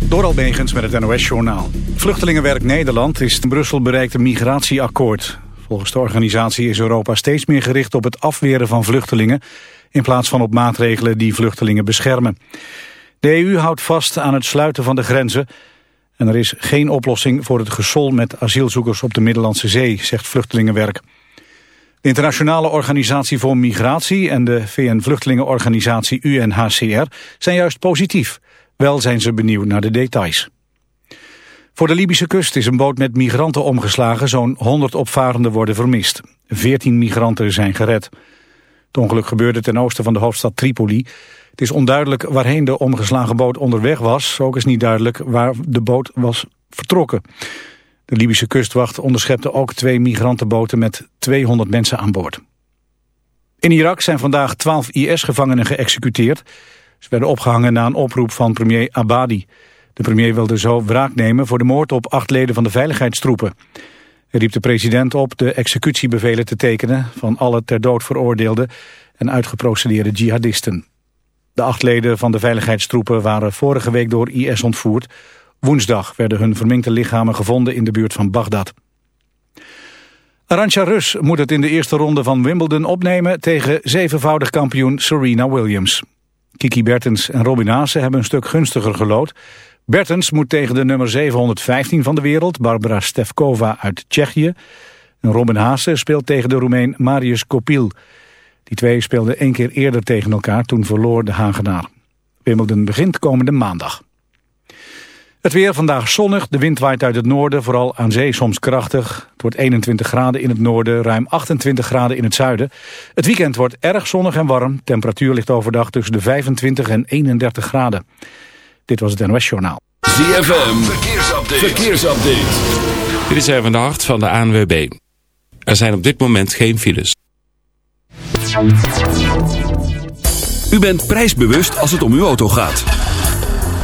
Door Albegens met het NOS-journaal. Vluchtelingenwerk Nederland is in Brussel bereikt een migratieakkoord. Volgens de organisatie is Europa steeds meer gericht op het afweren van vluchtelingen... in plaats van op maatregelen die vluchtelingen beschermen. De EU houdt vast aan het sluiten van de grenzen... en er is geen oplossing voor het gesol met asielzoekers op de Middellandse Zee, zegt Vluchtelingenwerk. De Internationale Organisatie voor Migratie en de VN-vluchtelingenorganisatie UNHCR zijn juist positief... Wel zijn ze benieuwd naar de details. Voor de Libische kust is een boot met migranten omgeslagen. Zo'n 100 opvarenden worden vermist. 14 migranten zijn gered. Het ongeluk gebeurde ten oosten van de hoofdstad Tripoli. Het is onduidelijk waarheen de omgeslagen boot onderweg was. Ook is niet duidelijk waar de boot was vertrokken. De Libische kustwacht onderschepte ook twee migrantenboten met 200 mensen aan boord. In Irak zijn vandaag 12 IS-gevangenen geëxecuteerd. Ze werden opgehangen na een oproep van premier Abadi. De premier wilde zo wraak nemen voor de moord op acht leden van de veiligheidstroepen. Hij riep de president op de executiebevelen te tekenen... van alle ter dood veroordeelde en uitgeprocedeerde jihadisten. De acht leden van de veiligheidstroepen waren vorige week door IS ontvoerd. Woensdag werden hun verminkte lichamen gevonden in de buurt van Bagdad. Arantxa Rus moet het in de eerste ronde van Wimbledon opnemen... tegen zevenvoudig kampioen Serena Williams. Kiki Bertens en Robin Haase hebben een stuk gunstiger gelood. Bertens moet tegen de nummer 715 van de wereld, Barbara Stefkova uit Tsjechië. En Robin Haase speelt tegen de Roemeen Marius Kopil. Die twee speelden één keer eerder tegen elkaar, toen verloor de Hagenaar. Wimbledon begint komende maandag. Het weer vandaag zonnig, de wind waait uit het noorden, vooral aan zee soms krachtig. Het wordt 21 graden in het noorden, ruim 28 graden in het zuiden. Het weekend wordt erg zonnig en warm. Temperatuur ligt overdag tussen de 25 en 31 graden. Dit was het NOS Journaal. ZFM, verkeersupdate. verkeersupdate. Dit is even de hart van de ANWB. Er zijn op dit moment geen files. U bent prijsbewust als het om uw auto gaat.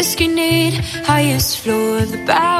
risk you need, highest floor of the bow.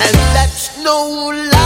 And that's no lie.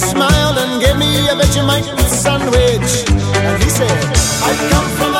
smiled and gave me a Vegemite sandwich. And he said, I come from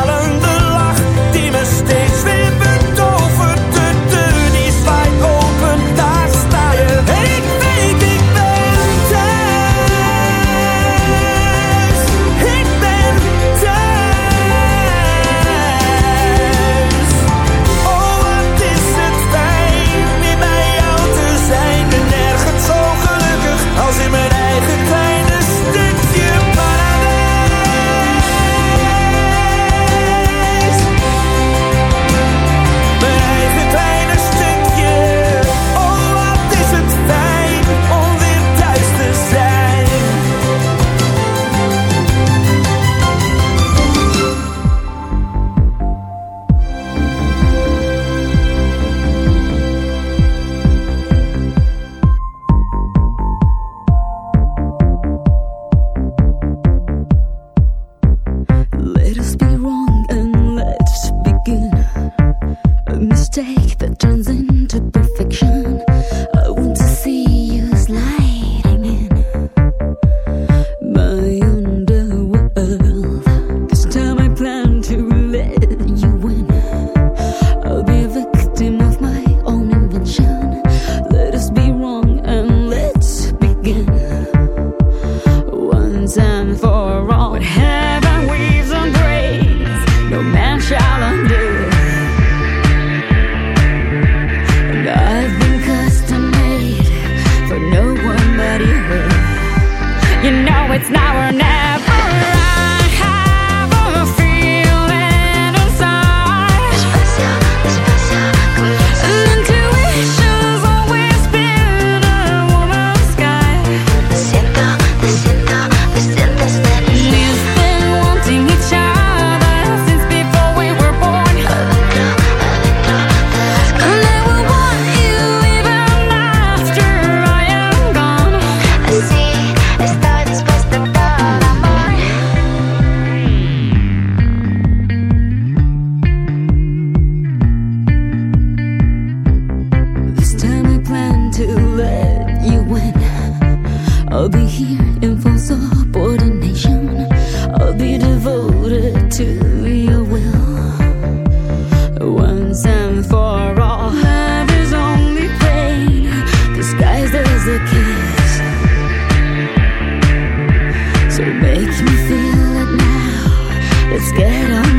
Let's get on.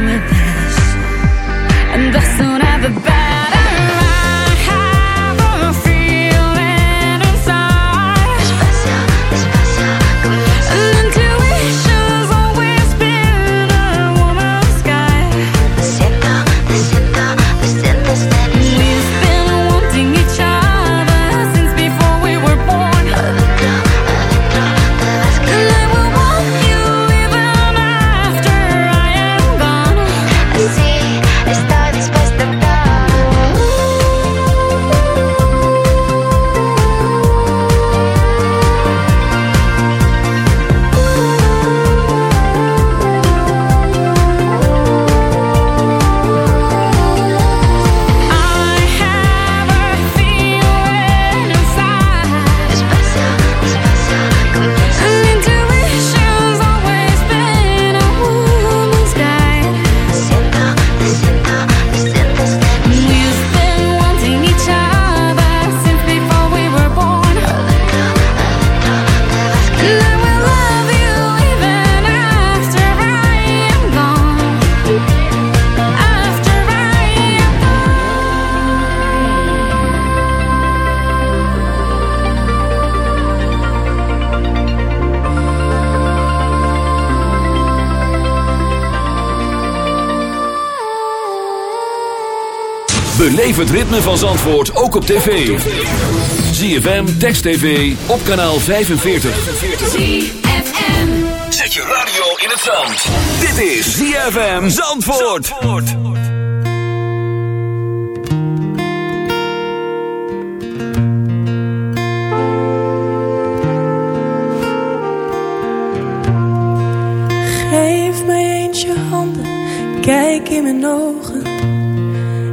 Van Zandvoort ook op tv. ZFM, Text TV, op kanaal 45. ZFM. Zet je radio in het zand. Dit is ZFM Zandvoort. Geef mij eens je handen, kijk in mijn ogen.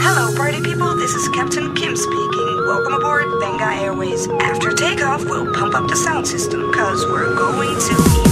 Hello, party people. This is Captain Kim speaking. Welcome aboard Benga Airways. After takeoff, we'll pump up the sound system because we're going to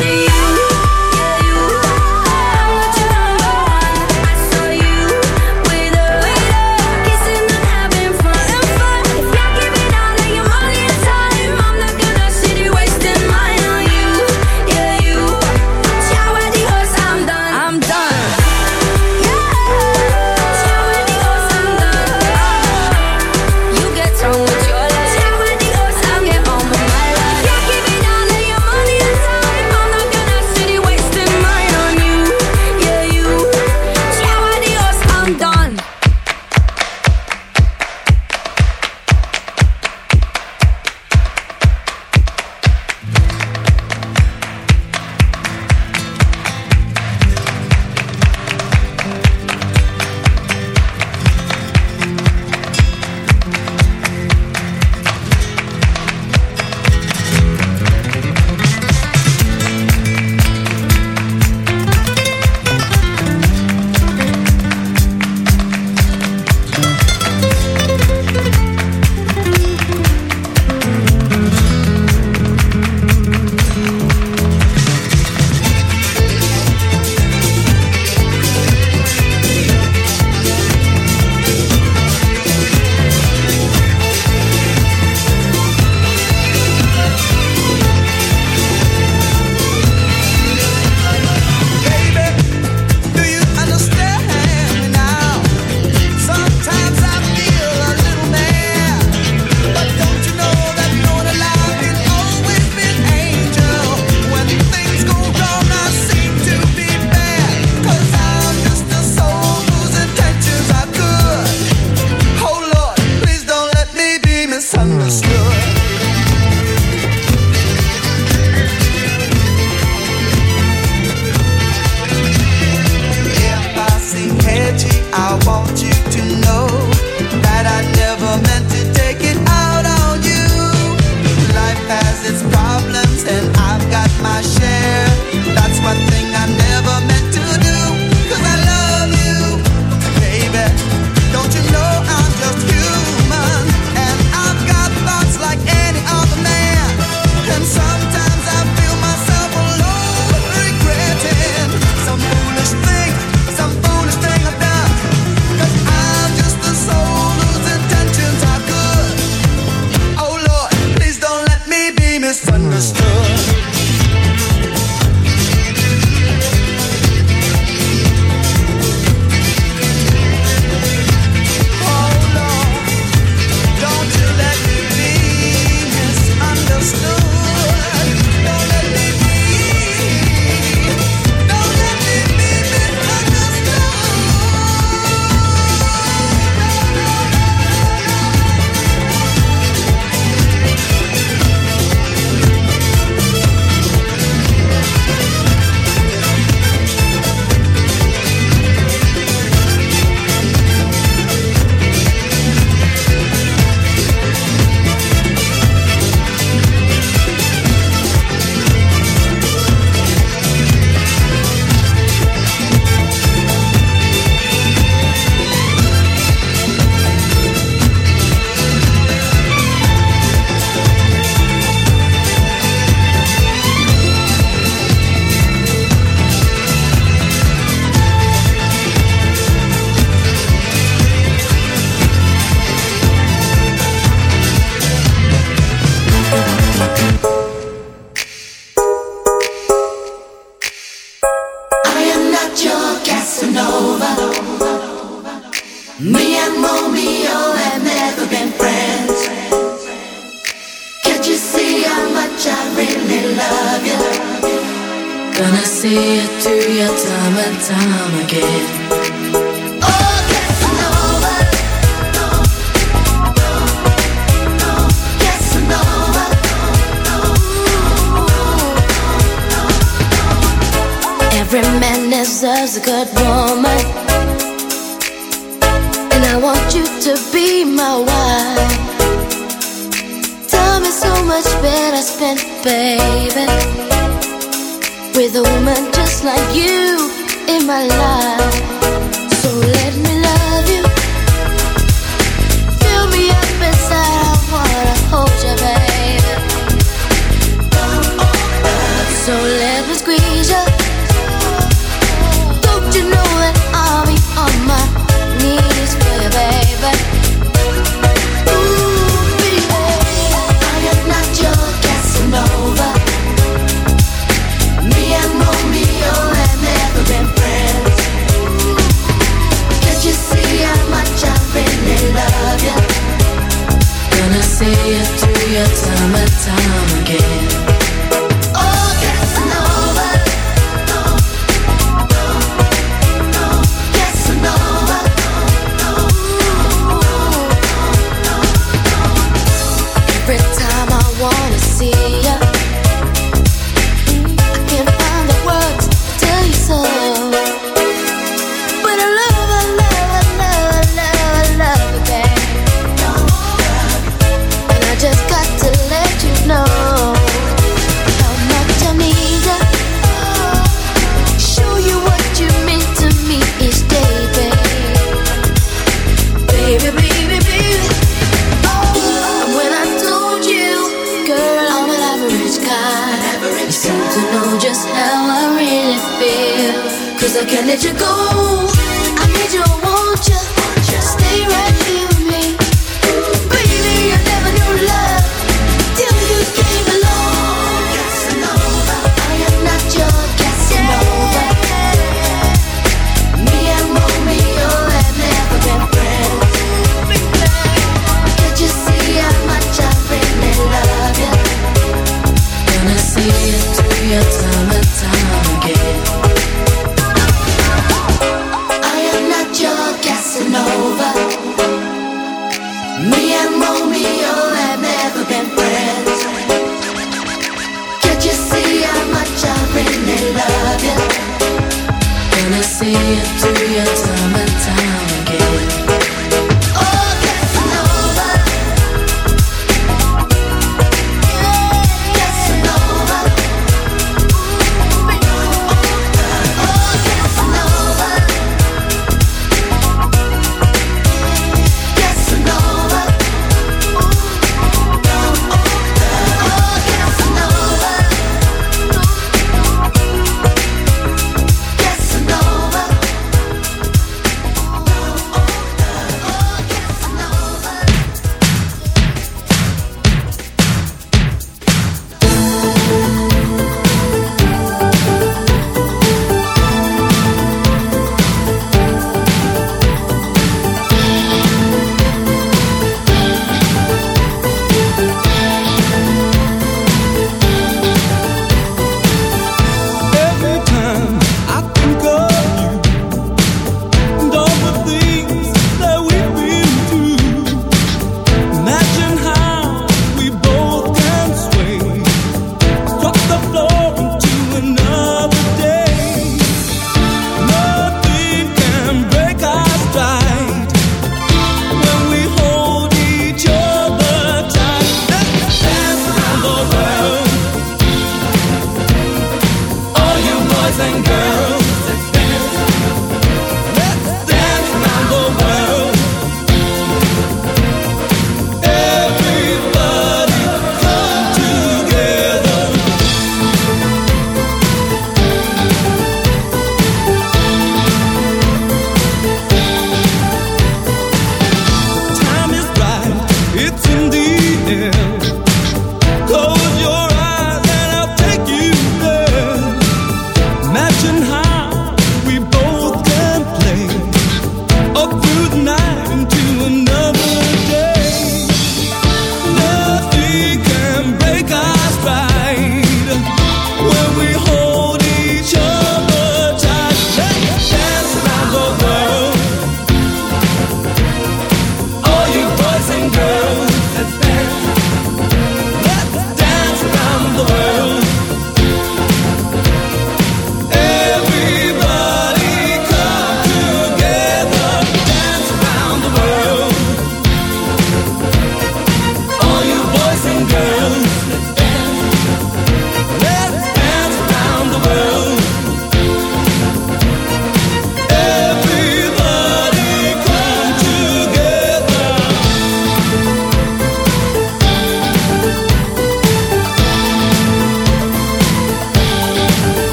to you.